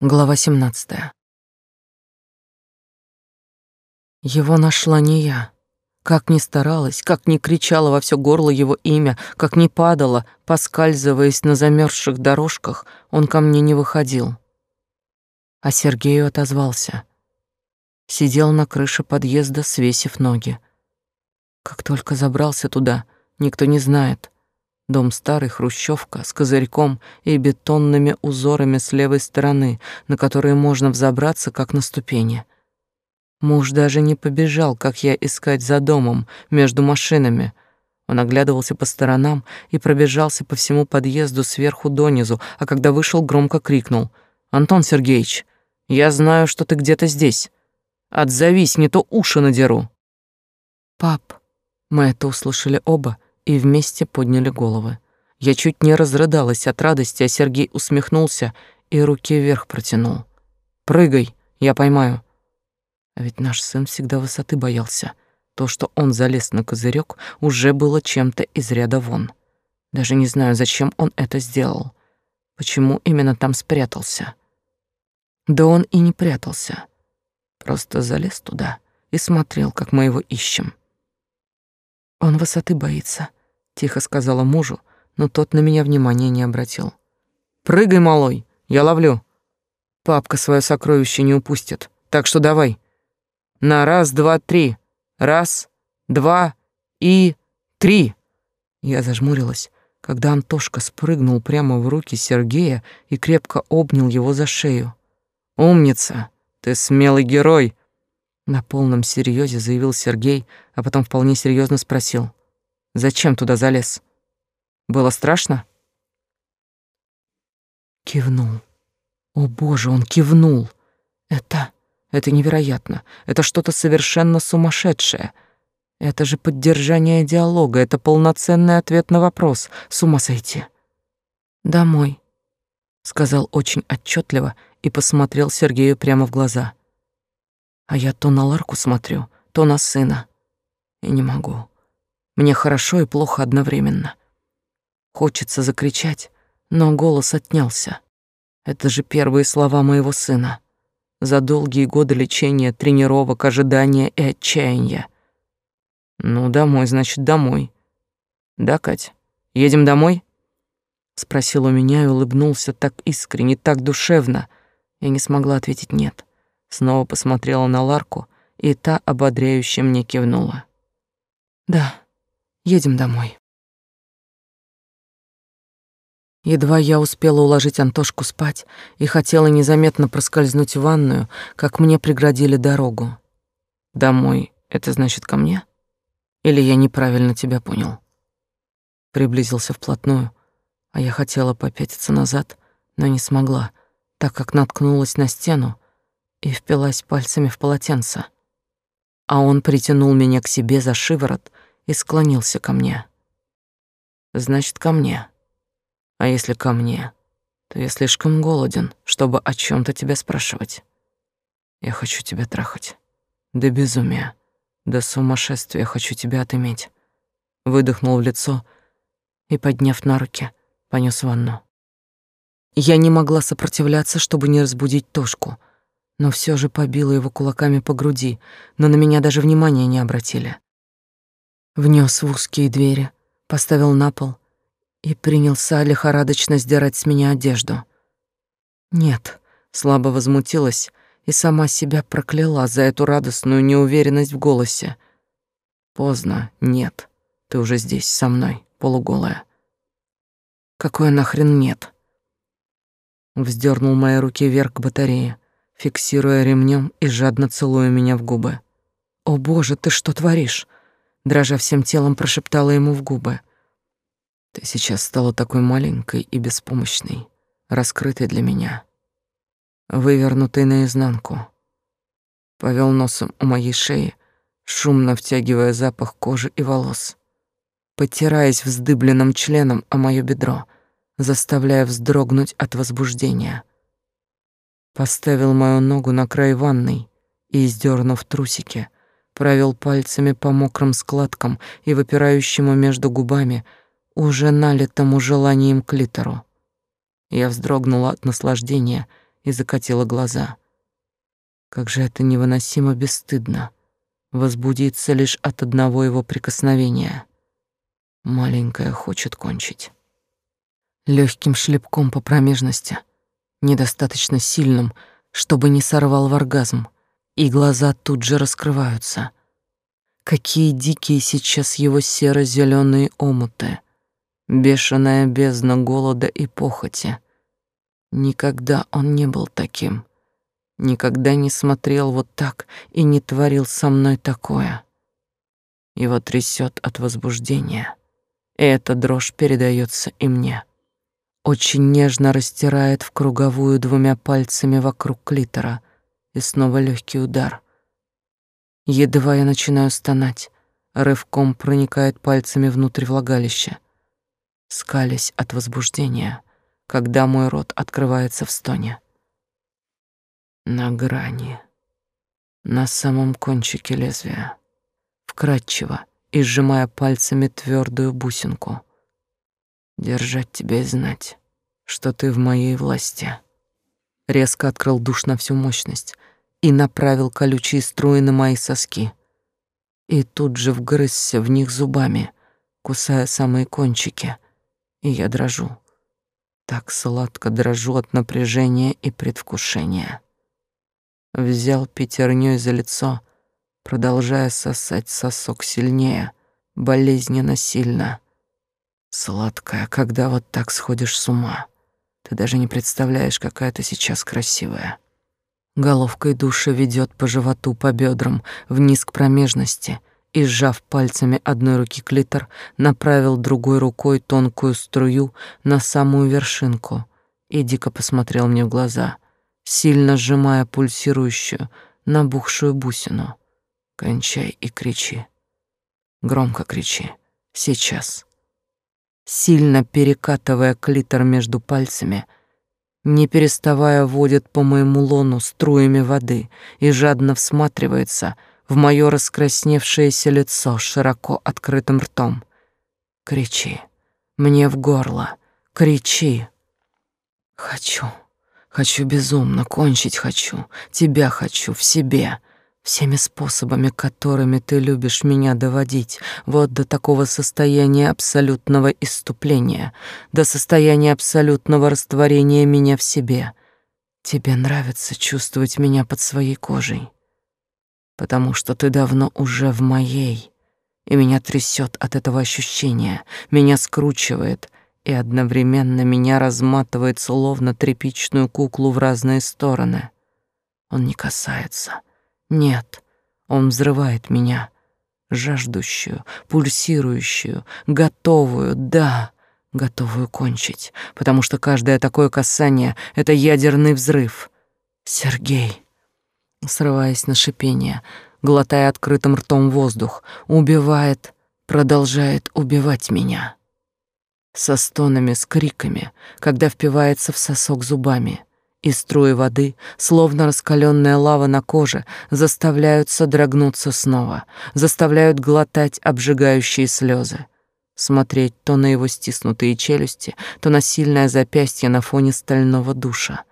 Глава 17. Его нашла не я. Как ни старалась, как ни кричала во все горло его имя, как ни падала, поскальзываясь на замерзших дорожках, он ко мне не выходил. А Сергею отозвался. Сидел на крыше подъезда, свесив ноги. Как только забрался туда, никто не знает — Дом старый, хрущевка, с козырьком и бетонными узорами с левой стороны, на которые можно взобраться, как на ступени. Муж даже не побежал, как я, искать за домом, между машинами. Он оглядывался по сторонам и пробежался по всему подъезду сверху донизу, а когда вышел, громко крикнул. «Антон Сергеевич, я знаю, что ты где-то здесь. Отзовись, не то уши надеру». «Пап», мы это услышали оба, — и вместе подняли головы. Я чуть не разрыдалась от радости, а Сергей усмехнулся и руки вверх протянул. «Прыгай, я поймаю». А ведь наш сын всегда высоты боялся. То, что он залез на козырек, уже было чем-то из ряда вон. Даже не знаю, зачем он это сделал. Почему именно там спрятался. Да он и не прятался. Просто залез туда и смотрел, как мы его ищем. Он высоты боится, тихо сказала мужу, но тот на меня внимания не обратил. Прыгай, малой, я ловлю. Папка свое сокровище не упустит. Так что давай. На раз, два, три. Раз, два и три. Я зажмурилась, когда Антошка спрыгнул прямо в руки Сергея и крепко обнял его за шею. Умница, ты смелый герой, на полном серьезе заявил Сергей, а потом вполне серьезно спросил: Зачем туда залез? Было страшно? Кивнул. О боже, он кивнул. Это... это невероятно. Это что-то совершенно сумасшедшее. Это же поддержание диалога, это полноценный ответ на вопрос. С ума сойти. «Домой», — сказал очень отчетливо и посмотрел Сергею прямо в глаза. А я то на Ларку смотрю, то на сына. И не могу. Мне хорошо и плохо одновременно. Хочется закричать, но голос отнялся. Это же первые слова моего сына. За долгие годы лечения, тренировок, ожидания и отчаяния. Ну, домой, значит, домой. Да, Кать? Едем домой? Спросил у меня и улыбнулся так искренне, так душевно. Я не смогла ответить «нет». Снова посмотрела на Ларку, и та ободряюще мне кивнула. «Да, Едем домой. Едва я успела уложить Антошку спать и хотела незаметно проскользнуть в ванную, как мне преградили дорогу. Домой — это значит ко мне? Или я неправильно тебя понял? Приблизился вплотную, а я хотела попятиться назад, но не смогла, так как наткнулась на стену и впилась пальцами в полотенце. А он притянул меня к себе за шиворот и склонился ко мне. Значит, ко мне. А если ко мне, то я слишком голоден, чтобы о чем то тебя спрашивать. Я хочу тебя трахать. До безумия, до сумасшествия хочу тебя отыметь. Выдохнул в лицо и, подняв на руки, понес ванну. Я не могла сопротивляться, чтобы не разбудить Тошку, но все же побила его кулаками по груди, но на меня даже внимания не обратили внес в узкие двери, поставил на пол и принялся лихорадочно сдирать с меня одежду. Нет, слабо возмутилась и сама себя прокляла за эту радостную неуверенность в голосе. Поздно, нет. Ты уже здесь со мной, полуголая. Какое нахрен нет? Вздернул мои руки вверх к батарее, фиксируя ремнем и жадно целуя меня в губы. О, боже, ты что творишь? Дрожа всем телом, прошептала ему в губы. Ты сейчас стала такой маленькой и беспомощной, раскрытой для меня, вывернутой наизнанку. Повел носом у моей шеи, шумно втягивая запах кожи и волос, потираясь вздыбленным членом о моё бедро, заставляя вздрогнуть от возбуждения. Поставил мою ногу на край ванной и, сдернув трусики, провел пальцами по мокрым складкам и выпирающему между губами, уже налитому желанием клитору. Я вздрогнула от наслаждения и закатила глаза. Как же это невыносимо бесстыдно возбудиться лишь от одного его прикосновения. Маленькая хочет кончить. Легким шлепком по промежности, недостаточно сильным, чтобы не сорвал в оргазм, и глаза тут же раскрываются. Какие дикие сейчас его серо зеленые омуты, бешеная бездна голода и похоти. Никогда он не был таким. Никогда не смотрел вот так и не творил со мной такое. Его трясет от возбуждения, и эта дрожь передается и мне. Очень нежно растирает в круговую двумя пальцами вокруг клитора, и снова легкий удар. Едва я начинаю стонать, рывком проникает пальцами внутрь влагалища, скалясь от возбуждения, когда мой рот открывается в стоне на грани, на самом кончике лезвия, вкрадчиво и сжимая пальцами твердую бусинку. Держать тебя и знать, что ты в моей власти. Резко открыл душ на всю мощность и направил колючие струи на мои соски. И тут же вгрызся в них зубами, кусая самые кончики, и я дрожу. Так сладко дрожу от напряжения и предвкушения взял пятерней за лицо, продолжая сосать сосок сильнее, болезненно сильно. Сладкая, когда вот так сходишь с ума. Ты даже не представляешь, какая ты сейчас красивая. Головкой душа ведет по животу, по бедрам, вниз к промежности и, сжав пальцами одной руки клитор, направил другой рукой тонкую струю на самую вершинку и дико посмотрел мне в глаза — сильно сжимая пульсирующую, набухшую бусину. Кончай и кричи. Громко кричи. Сейчас. Сильно перекатывая клитор между пальцами, не переставая водит по моему лону струями воды и жадно всматривается в мое раскрасневшееся лицо широко открытым ртом. Кричи. Мне в горло. Кричи. Хочу. Хочу безумно, кончить хочу, тебя хочу в себе, всеми способами, которыми ты любишь меня доводить, вот до такого состояния абсолютного иступления, до состояния абсолютного растворения меня в себе. Тебе нравится чувствовать меня под своей кожей, потому что ты давно уже в моей, и меня трясет от этого ощущения, меня скручивает, и одновременно меня разматывает словно тряпичную куклу в разные стороны. Он не касается. Нет, он взрывает меня, жаждущую, пульсирующую, готовую, да, готовую кончить, потому что каждое такое касание — это ядерный взрыв. Сергей, срываясь на шипение, глотая открытым ртом воздух, убивает, продолжает убивать меня. Со стонами, с криками, когда впивается в сосок зубами, и струи воды, словно раскаленная лава на коже, заставляют содрогнуться снова, заставляют глотать обжигающие слезы, смотреть то на его стиснутые челюсти, то на сильное запястье на фоне стального душа,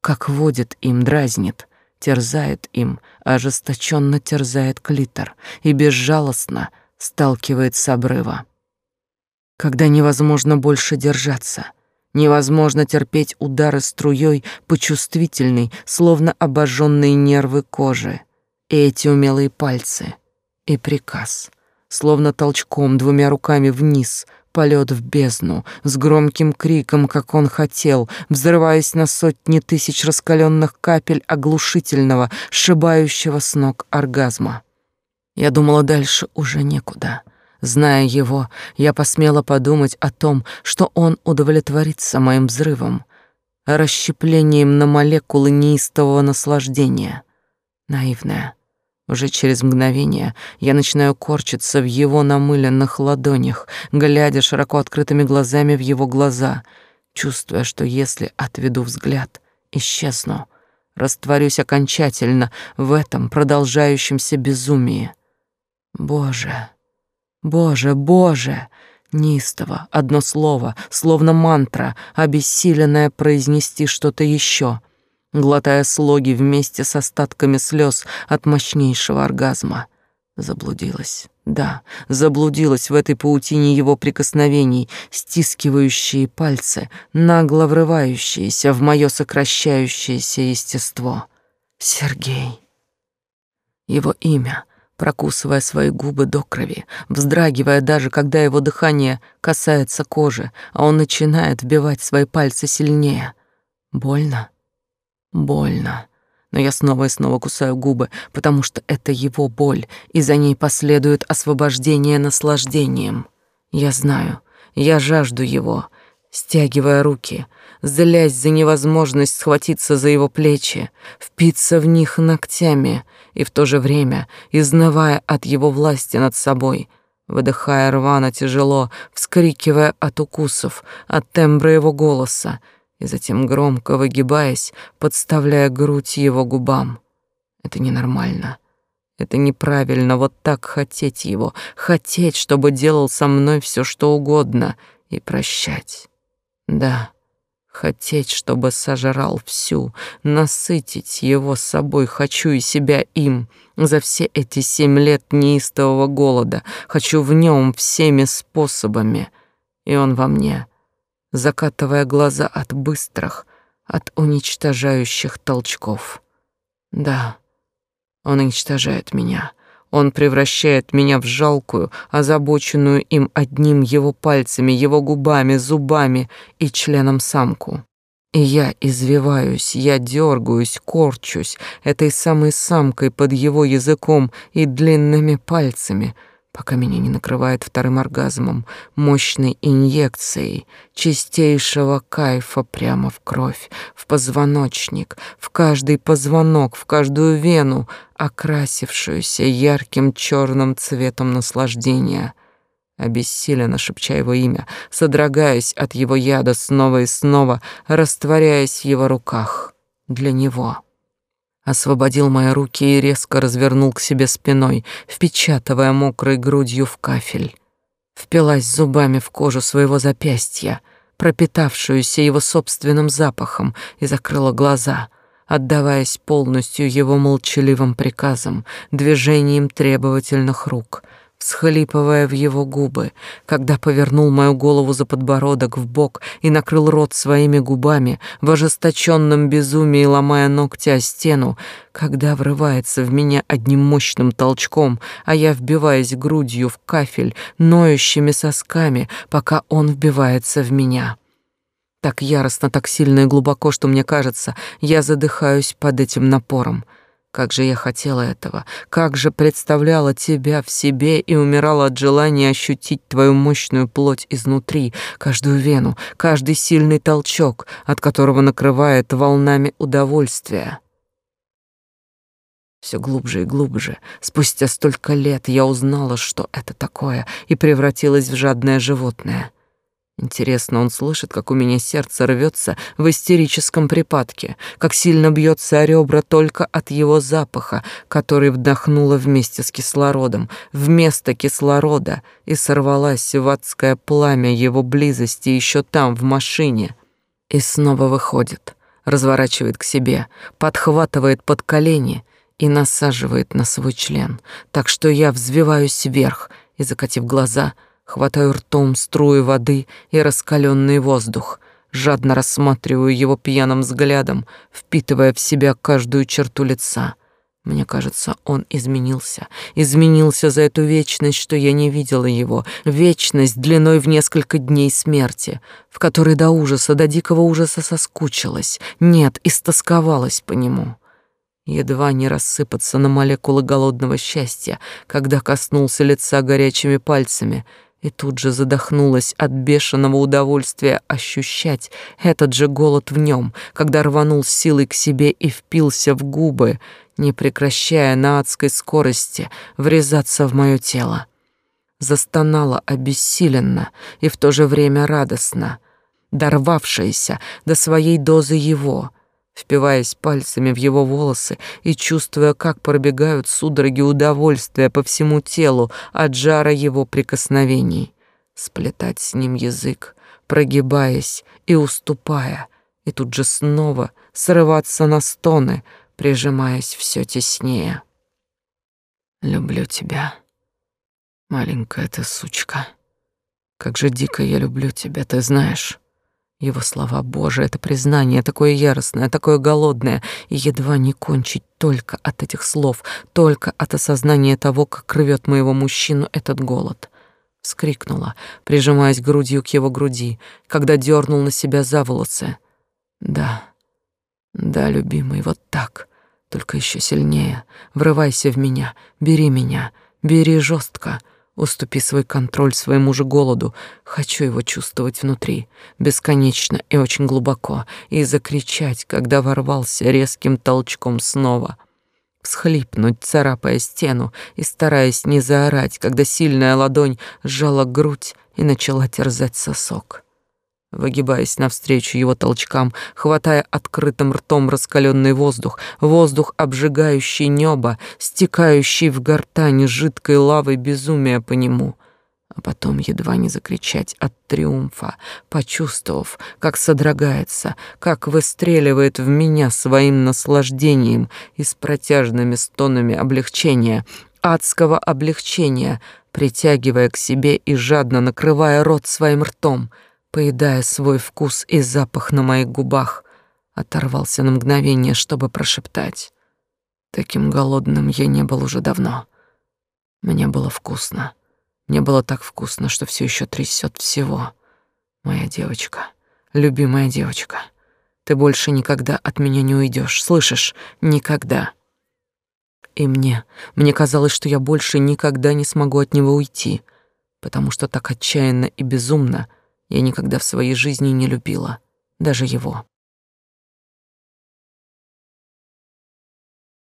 как водит им, дразнит, терзает им, ожесточенно терзает клитор и безжалостно сталкивает с обрыва. Когда невозможно больше держаться, невозможно терпеть удары струей по чувствительной, словно обожженные нервы кожи, и эти умелые пальцы, и приказ, словно толчком двумя руками вниз, полет в бездну, с громким криком, как он хотел, взрываясь на сотни тысяч раскаленных капель оглушительного, сшибающего с ног оргазма. Я думала, дальше уже некуда — Зная его, я посмела подумать о том, что он удовлетворится моим взрывом, расщеплением на молекулы неистового наслаждения. Наивная. Уже через мгновение я начинаю корчиться в его намыленных ладонях, глядя широко открытыми глазами в его глаза, чувствуя, что если отведу взгляд, исчезну, растворюсь окончательно в этом продолжающемся безумии. Боже, Боже, Боже! Неистово, одно слово, словно мантра, обессиленное произнести что-то еще. глотая слоги вместе с остатками слез от мощнейшего оргазма. Заблудилась. Да, заблудилась в этой паутине его прикосновений, стискивающие пальцы, нагло врывающиеся в мое сокращающееся естество. Сергей. Его имя, прокусывая свои губы до крови, вздрагивая даже, когда его дыхание касается кожи, а он начинает вбивать свои пальцы сильнее. Больно? Больно но я снова и снова кусаю губы, потому что это его боль, и за ней последует освобождение наслаждением. Я знаю, я жажду его, стягивая руки, злясь за невозможность схватиться за его плечи, впиться в них ногтями и в то же время изнывая от его власти над собой, выдыхая рвано тяжело, вскрикивая от укусов, от тембра его голоса, и затем громко выгибаясь, подставляя грудь его губам. Это ненормально. Это неправильно вот так хотеть его, хотеть, чтобы делал со мной все, что угодно, и прощать. Да, хотеть, чтобы сожрал всю, насытить его собой, хочу и себя им. За все эти семь лет неистового голода хочу в нем всеми способами, и он во мне — закатывая глаза от быстрых, от уничтожающих толчков. Да, он уничтожает меня. Он превращает меня в жалкую, озабоченную им одним его пальцами, его губами, зубами и членом самку. И я извиваюсь, я дергаюсь, корчусь этой самой самкой под его языком и длинными пальцами — пока меня не накрывает вторым оргазмом, мощной инъекцией чистейшего кайфа прямо в кровь, в позвоночник, в каждый позвонок, в каждую вену, окрасившуюся ярким черным цветом наслаждения. Обессиленно шепча его имя, содрогаясь от его яда снова и снова, растворяясь в его руках. Для него освободил мои руки и резко развернул к себе спиной, впечатывая мокрой грудью в кафель. Впилась зубами в кожу своего запястья, пропитавшуюся его собственным запахом, и закрыла глаза, отдаваясь полностью его молчаливым приказам, движением требовательных рук — схлипывая в его губы, когда повернул мою голову за подбородок в бок и накрыл рот своими губами, в ожесточенном безумии ломая ногти о стену, когда врывается в меня одним мощным толчком, а я вбиваюсь грудью в кафель, ноющими сосками, пока он вбивается в меня. Так яростно, так сильно и глубоко, что мне кажется, я задыхаюсь под этим напором. Как же я хотела этого, как же представляла тебя в себе и умирала от желания ощутить твою мощную плоть изнутри, каждую вену, каждый сильный толчок, от которого накрывает волнами удовольствия. Все глубже и глубже, спустя столько лет я узнала, что это такое, и превратилась в жадное животное — Интересно, он слышит, как у меня сердце рвется в истерическом припадке, как сильно бьется о ребра только от его запаха, который вдохнула вместе с кислородом, вместо кислорода, и сорвалась в адское пламя его близости еще там, в машине. И снова выходит, разворачивает к себе, подхватывает под колени и насаживает на свой член, так что я взвиваюсь вверх и, закатив глаза, — Хватаю ртом струи воды и раскаленный воздух, жадно рассматриваю его пьяным взглядом, впитывая в себя каждую черту лица. Мне кажется, он изменился. Изменился за эту вечность, что я не видела его. Вечность длиной в несколько дней смерти, в которой до ужаса, до дикого ужаса соскучилась. Нет, истосковалась по нему едва не рассыпаться на молекулы голодного счастья, когда коснулся лица горячими пальцами — и тут же задохнулась от бешеного удовольствия ощущать этот же голод в нем, когда рванул силой к себе и впился в губы, не прекращая на адской скорости врезаться в мое тело. Застонала обессиленно и в то же время радостно, дорвавшаяся до своей дозы его — впиваясь пальцами в его волосы и чувствуя, как пробегают судороги удовольствия по всему телу от жара его прикосновений. Сплетать с ним язык, прогибаясь и уступая, и тут же снова срываться на стоны, прижимаясь все теснее. Люблю тебя, маленькая ты сучка. Как же дико я люблю тебя, ты знаешь. Его слова, Боже, это признание такое яростное, такое голодное, и едва не кончить только от этих слов, только от осознания того, как рвет моего мужчину этот голод. Вскрикнула, прижимаясь грудью к его груди, когда дернул на себя за волосы. Да, да, любимый, вот так, только еще сильнее. Врывайся в меня, бери меня, бери жестко. Уступи свой контроль своему же голоду. Хочу его чувствовать внутри, бесконечно и очень глубоко, и закричать, когда ворвался резким толчком снова. Всхлипнуть, царапая стену и стараясь не заорать, когда сильная ладонь сжала грудь и начала терзать сосок выгибаясь навстречу его толчкам, хватая открытым ртом раскаленный воздух, воздух, обжигающий небо, стекающий в гортань жидкой лавой безумия по нему, а потом едва не закричать от триумфа, почувствовав, как содрогается, как выстреливает в меня своим наслаждением и с протяжными стонами облегчения, адского облегчения, притягивая к себе и жадно накрывая рот своим ртом — поедая свой вкус и запах на моих губах, оторвался на мгновение, чтобы прошептать. Таким голодным я не был уже давно. Мне было вкусно. Мне было так вкусно, что все еще трясет всего. Моя девочка, любимая девочка, ты больше никогда от меня не уйдешь, слышишь? Никогда. И мне, мне казалось, что я больше никогда не смогу от него уйти, потому что так отчаянно и безумно — я никогда в своей жизни не любила, даже его.